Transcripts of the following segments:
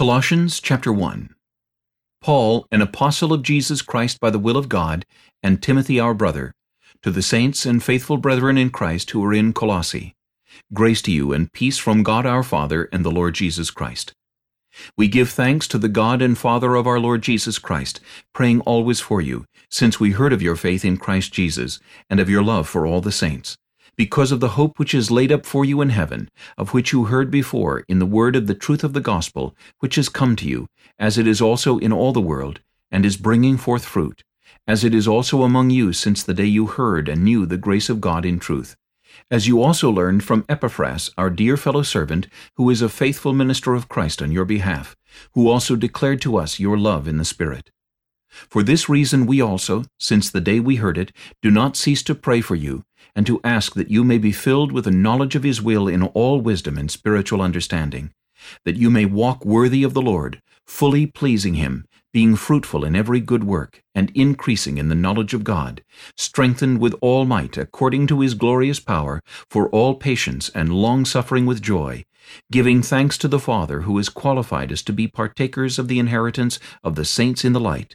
Colossians chapter 1 Paul, an apostle of Jesus Christ by the will of God, and Timothy our brother, to the saints and faithful brethren in Christ who are in Colossae, grace to you and peace from God our Father and the Lord Jesus Christ. We give thanks to the God and Father of our Lord Jesus Christ, praying always for you, since we heard of your faith in Christ Jesus, and of your love for all the saints because of the hope which is laid up for you in heaven, of which you heard before in the word of the truth of the gospel, which is come to you, as it is also in all the world, and is bringing forth fruit, as it is also among you since the day you heard and knew the grace of God in truth. As you also learned from Epaphras, our dear fellow servant, who is a faithful minister of Christ on your behalf, who also declared to us your love in the Spirit. For this reason we also, since the day we heard it, do not cease to pray for you, and to ask that you may be filled with the knowledge of his will in all wisdom and spiritual understanding, that you may walk worthy of the Lord, fully pleasing him, being fruitful in every good work, and increasing in the knowledge of God, strengthened with all might according to his glorious power, for all patience and long-suffering with joy, giving thanks to the Father who has qualified us to be partakers of the inheritance of the saints in the light.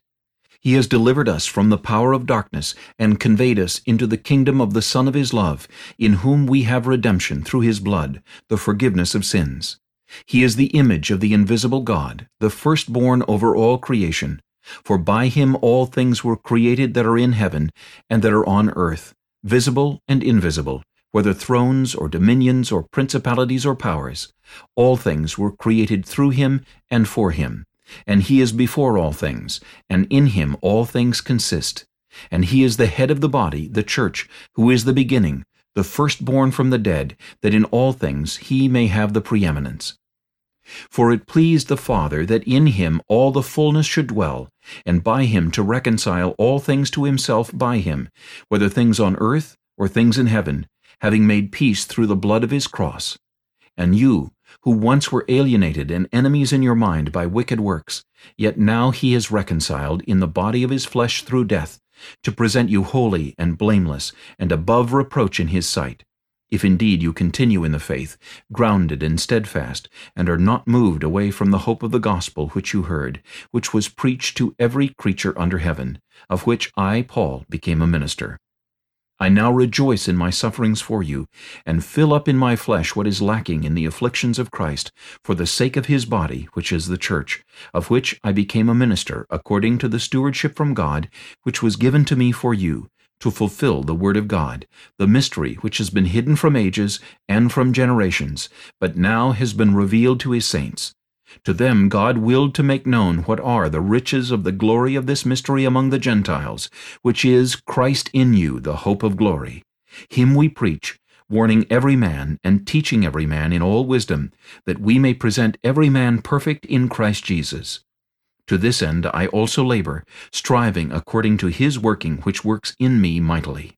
He has delivered us from the power of darkness and conveyed us into the kingdom of the Son of his love, in whom we have redemption through his blood, the forgiveness of sins. He is the image of the invisible God, the firstborn over all creation. For by him all things were created that are in heaven and that are on earth, visible and invisible, whether thrones or dominions or principalities or powers. All things were created through him and for him. And he is before all things, and in him all things consist. And he is the head of the body, the church, who is the beginning, the firstborn from the dead, that in all things he may have the preeminence. For it pleased the Father that in him all the fullness should dwell, and by him to reconcile all things to himself by him, whether things on earth or things in heaven, having made peace through the blood of his cross. And you, who once were alienated and enemies in your mind by wicked works, yet now he is reconciled in the body of his flesh through death, to present you holy and blameless and above reproach in his sight, if indeed you continue in the faith, grounded and steadfast, and are not moved away from the hope of the gospel which you heard, which was preached to every creature under heaven, of which I, Paul, became a minister. I now rejoice in my sufferings for you, and fill up in my flesh what is lacking in the afflictions of Christ, for the sake of his body, which is the church, of which I became a minister, according to the stewardship from God, which was given to me for you, to fulfill the word of God, the mystery which has been hidden from ages and from generations, but now has been revealed to his saints. To them God willed to make known what are the riches of the glory of this mystery among the Gentiles, which is Christ in you, the hope of glory. Him we preach, warning every man and teaching every man in all wisdom, that we may present every man perfect in Christ Jesus. To this end I also labor, striving according to his working which works in me mightily.